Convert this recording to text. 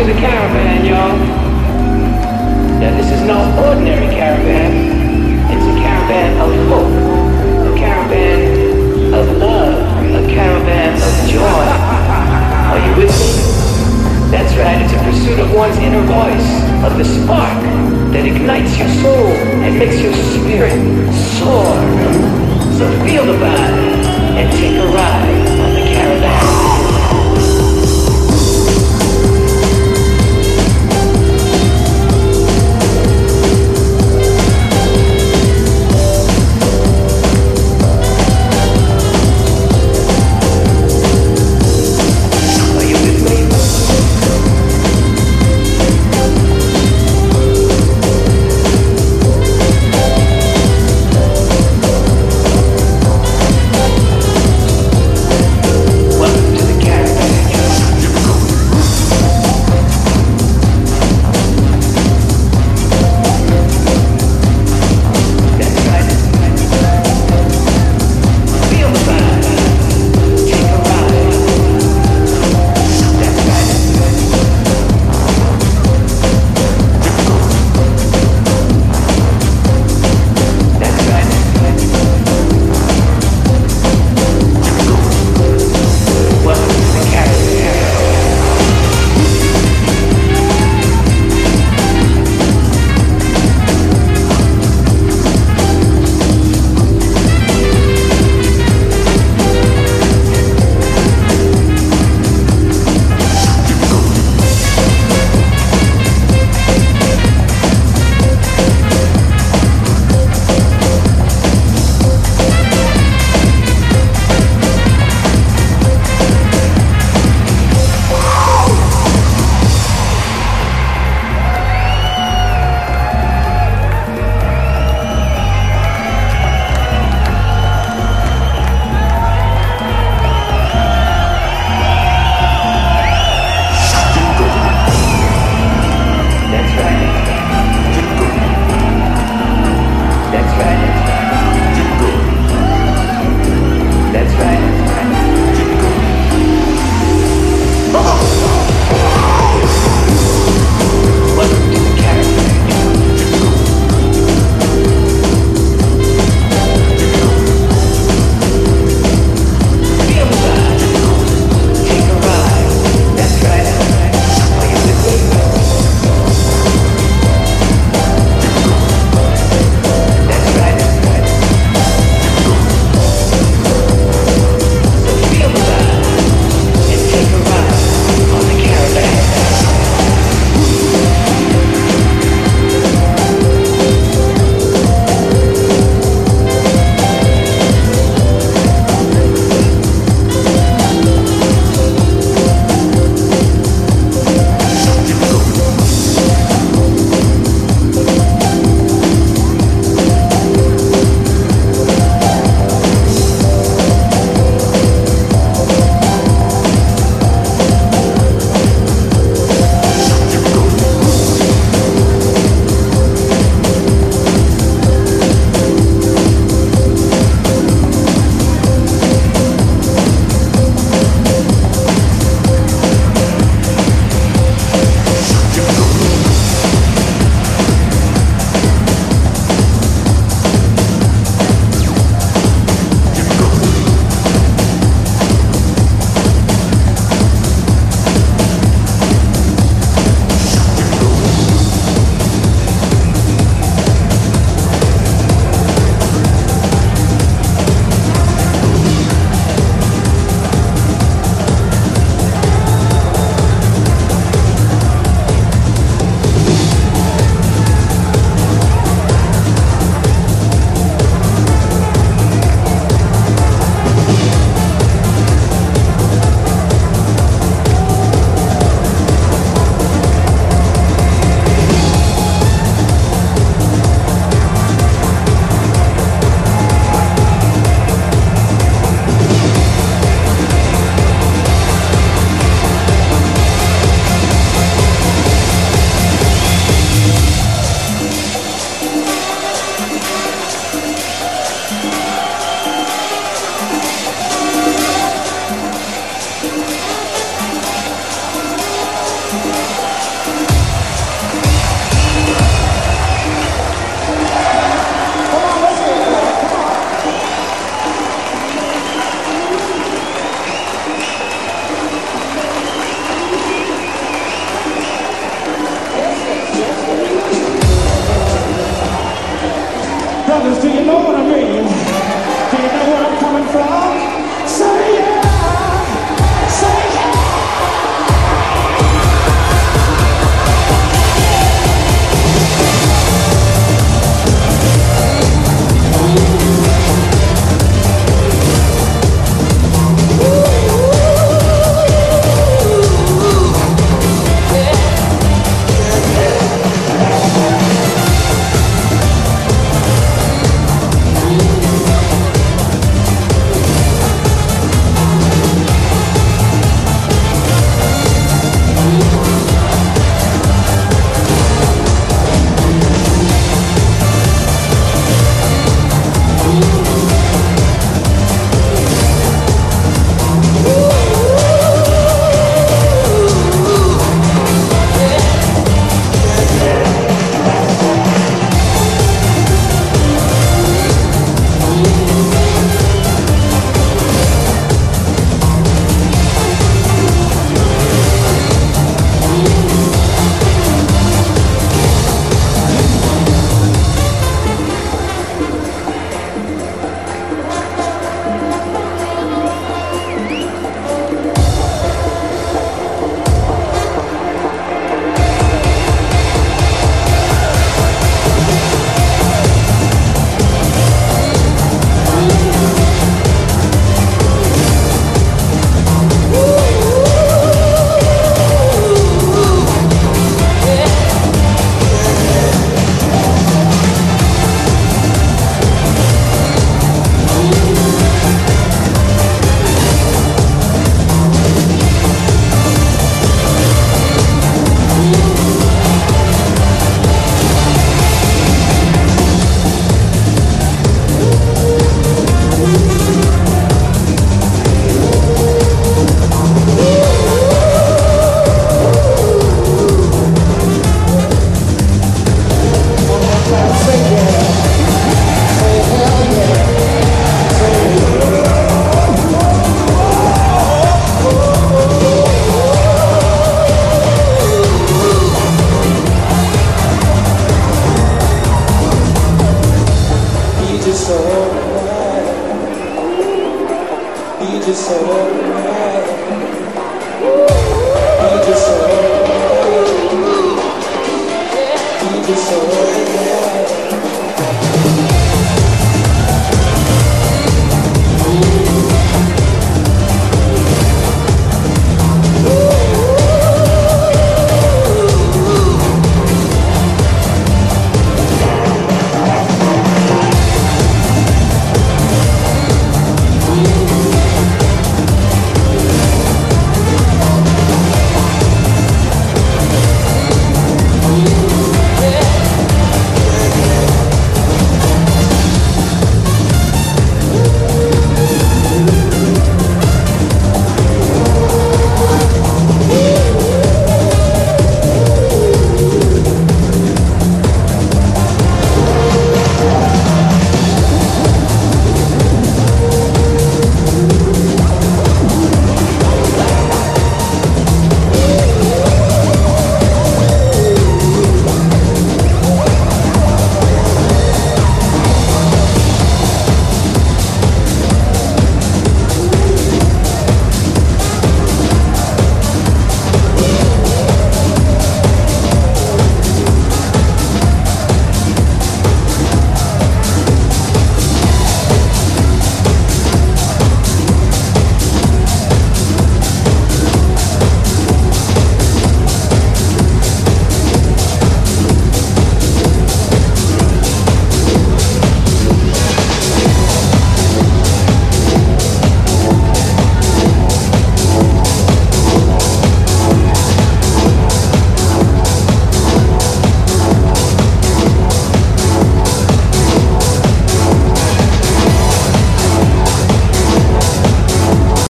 to the caravan, y'all. Now, this is no ordinary caravan. It's a caravan of hope, a caravan of love, a caravan of joy. Are you with me? That's right, it's a pursuit of one's inner voice, of the spark that ignites your soul and makes your spirit soar. So feel the vibe and take a ride so